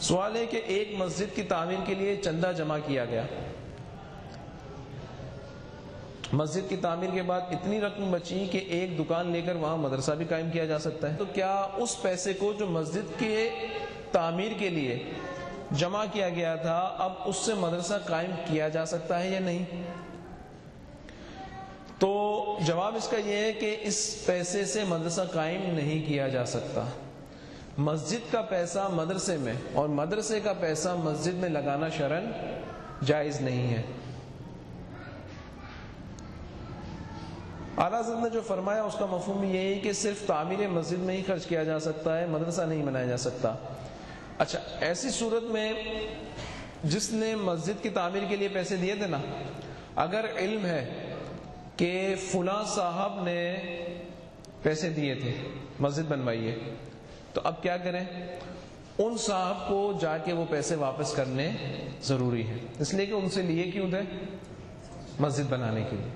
سوال ہے کہ ایک مسجد کی تعمیر کے لیے چندہ جمع کیا گیا؟ مسجد کی تعمیر کے بعد اتنی رقم بچی کہ ایک دکان لے کر وہاں مدرسہ بھی قائم کیا جا سکتا ہے۔ تو کیا اس پیسے کو جو مسجد کے تعمیر کے لیے جمع کیا گیا تھا، اب اس سے مدرسہ قائم کیا جا سکتا ہے یا نہیں؟ تو جواب اس کا یہ ہے کہ اس پیسے سے مدرسہ قائم نہیں کیا جا سکتا۔ مسجد کا پیسہ مدرسے میں اور مدرسے کا پیسہ مسجد میں لگانا شرن جائز نہیں ہے۔ اعلیٰ نے جو فرمایا اس کا مفہوم یہ ہے کہ صرف تعمیر مسجد میں ہی خرچ کیا جا سکتا ہے، مدرسہ نہیں بنایا جا سکتا۔ اچھا ایسی صورت میں جس نے مسجد کی تعمیر کے لیے پیسے دیے تھے نا، اگر علم ہے کہ فلاں صاحب نے پیسے دیے تھے، مسجد بنوائی ہے تو اب کیا کریں؟ ان صاحب کو جا کے وہ پیسے واپس کرنے ضروری ہے اس لیے کہ ان سے لیے کیوں تھے؟ مسجد بنانے کے لیے۔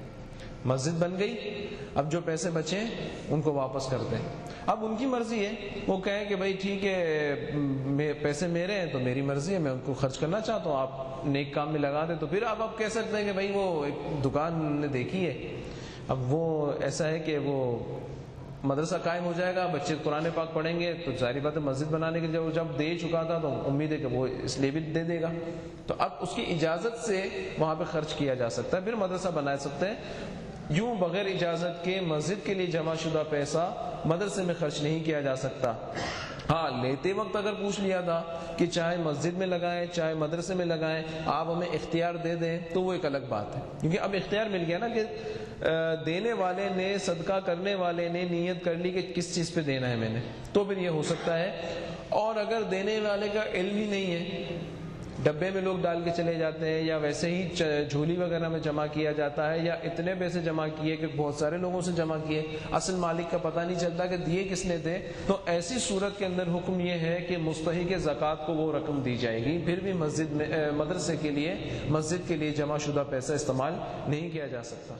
مسجد بن گئی، اب جو پیسے بچے ان کو واپس کر دیں۔ اب ان کی مرضی ہے۔ وہ کہیں کہ بھائی ٹھیک ہے پیسے میرے ہیں تو میری مرضی ہے، میں ان کو خرچ کرنا چاہتا ہوں۔ آپ نیک کام میں لگا دیں تو پھر آپ آپ کہہ سکتے ہیں کہ بھائی وہ ایک دکان نے دیکھی ہے۔ اب وہ ایسا ہے کہ وہ مدرسہ قائم ہو جائے گا بچے قرآن پاک پڑھیں گے، تو ظاہری بات ہے مسجد بنانے کے جب جب دے چکا تھا تو امید ہے کہ وہ اس لیے بھی دے دے گا۔ تو اب اس کی اجازت سے وہاں پہ خرچ کیا جا سکتا ہے، پھر مدرسہ بنا سکتے ہیں۔ یوں بغیر اجازت کے مسجد کے لیے جمع شدہ پیسہ مدرسے میں خرچ نہیں کیا جا سکتا۔ ہاں لیتے وقت اگر پوچھ لیا تھا کہ چاہے مسجد میں لگائیں چاہے مدرسے میں لگائیں، آپ ہمیں اختیار دے دیں، تو وہ ایک الگ بات ہے۔ کیونکہ اب اختیار مل گیا نا کہ دینے والے نے، صدقہ کرنے والے نے نیت کر لی کہ کس چیز پہ دینا ہے میں نے۔ تو پھر یہ ہو سکتا ہے۔ اور اگر دینے والے کا علم ہی نہیں ہے ڈبے میں لوگ ڈال کے چلے جاتے ہیں یا ویسے ہی جھولی وغیرہ میں جمع کیا جاتا ہے یا اتنے پیسے جمع کیے کہ بہت سارے لوگوں سے جمع کیے، اصل مالک کا پتہ نہیں چلتا کہ دیے کس نے دے، تو ایسی صورت کے اندر حکم یہ ہے کہ مستحق زکوٰۃ کو وہ رقم دی جائے گی۔ پھر بھی مسجد میں مدرسے کے لیے، مسجد کے لیے جمع شدہ پیسہ استعمال نہیں کیا جا سکتا۔